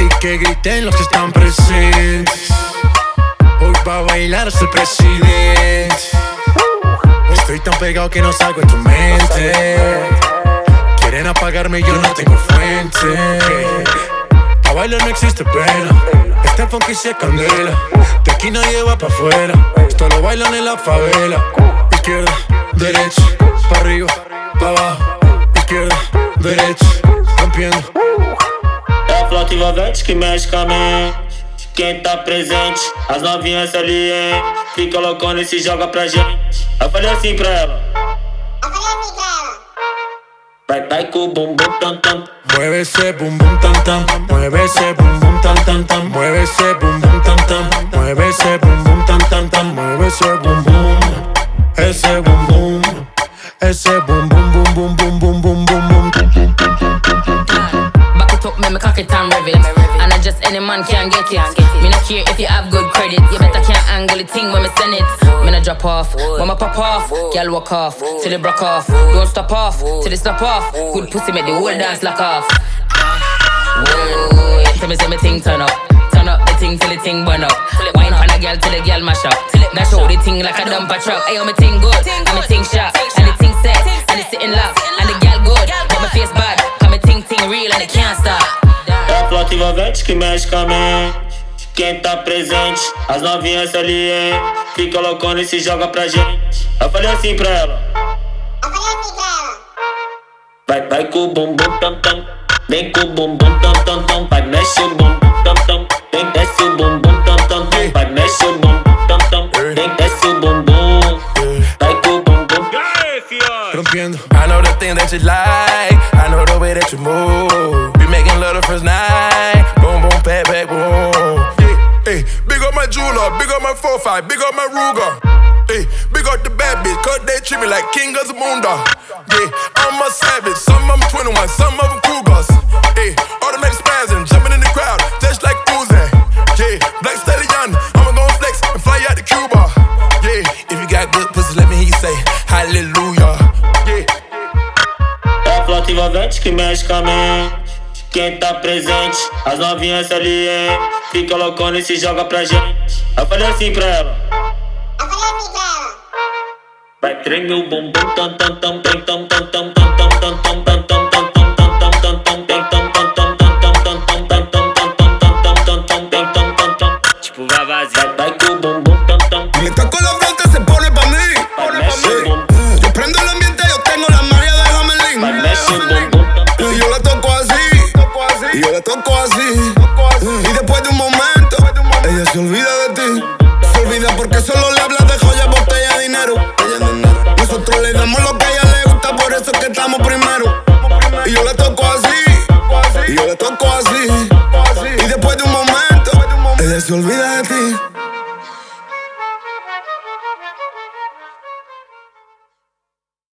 Y que griten los que están presentes. Hoy va a bailar hasta el presidente. Estoy tan pegado que no salgo de tu mente. Quieren apagarme y yo no tengo fuente. A bailar no existe pena. Este funky se candela. De aquí nadie va pa' afuera. Esto lo bailan en la favela. Izquierda, derecha, pa' arriba, pa' abajo. Rompiendo. É a flauta envolvente que mexe com a mente. Quem tá presente, as novinhas salientes. Fica loucona e se joga pra gente. Eu falei assim pra ela. Vai, vai com o bumbum tam tam. Mueve ese bum bum tam tam, mueve ese bum bum tam tam tam, mueve ese bum bum tam tam, mueve ese bum bum tam tam tam, mueve ese bum bum, ese bum bum, ese bum bum bum bum bum bum bum bum man can get it. Me not care if you have good credit. You better can't angle the thing when me send it. Me not drop off, when me pop off. Girl walk off, till it broke off. Don't stop off, till it stop off. Good pussy make the whole dance lock off. Whoa, tell me say me thing turn up. Turn up the thing till the thing burn up. Wine on a girl till the girl mash up. Now show the thing like a dumper truck. Ayo, me thing good, and me thing sharp, envolvente que mexe com a mente. Quem tá presente, as novinhas salientes. Fica loucona e se joga pra gente. Eu falei assim pra ela. Vai, vai com o bumbum tam tam. Vem com o bumbum tam tam tam. Vai, mexe o bumbum tam tam. Vem, desce o bumbum tam tam tam. Vai, mexe o bumbum tam tam. Vem, desce o bumbum. Vai com o bumbum. Rompiendo. I know the thing that you like. I know the big up my jeweler, big up my 4-5, big up my Ruger. Hey, big up the bad bitch, cause they treat me like king of the moondog. Yeah, I'm a savage, some of them 21, some of them Cougars. Hey, automatic spazzing, jumping in the crowd, just like Uzi. Yeah, Black Stallion, I'ma gon' flex and fly out to Cuba. Yeah, if you got good pussy, let me hear you say hallelujah. Yeah. Que mexe com a. Quem tá presente, as novinhas salientes. Fica loucona e se joga pra gente. Eu falei assim pra ela. Vai treme o bumbum tam tam tam tam tam tam tam tam tam tam tam tam tam tam tam tam tam tam tam Tipo vai vazio. Vai com o bumbum tam tam. Mientras con la flauta toco así. Y después de un momento, ella se olvida de ti. Se olvida porque solo le hablas de joya, botella, dinero. Nosotros le damos lo que a ella le gusta, por eso es que estamos primero. Y yo la toco así. Y yo la toco así. Y después de un momento, ella se olvida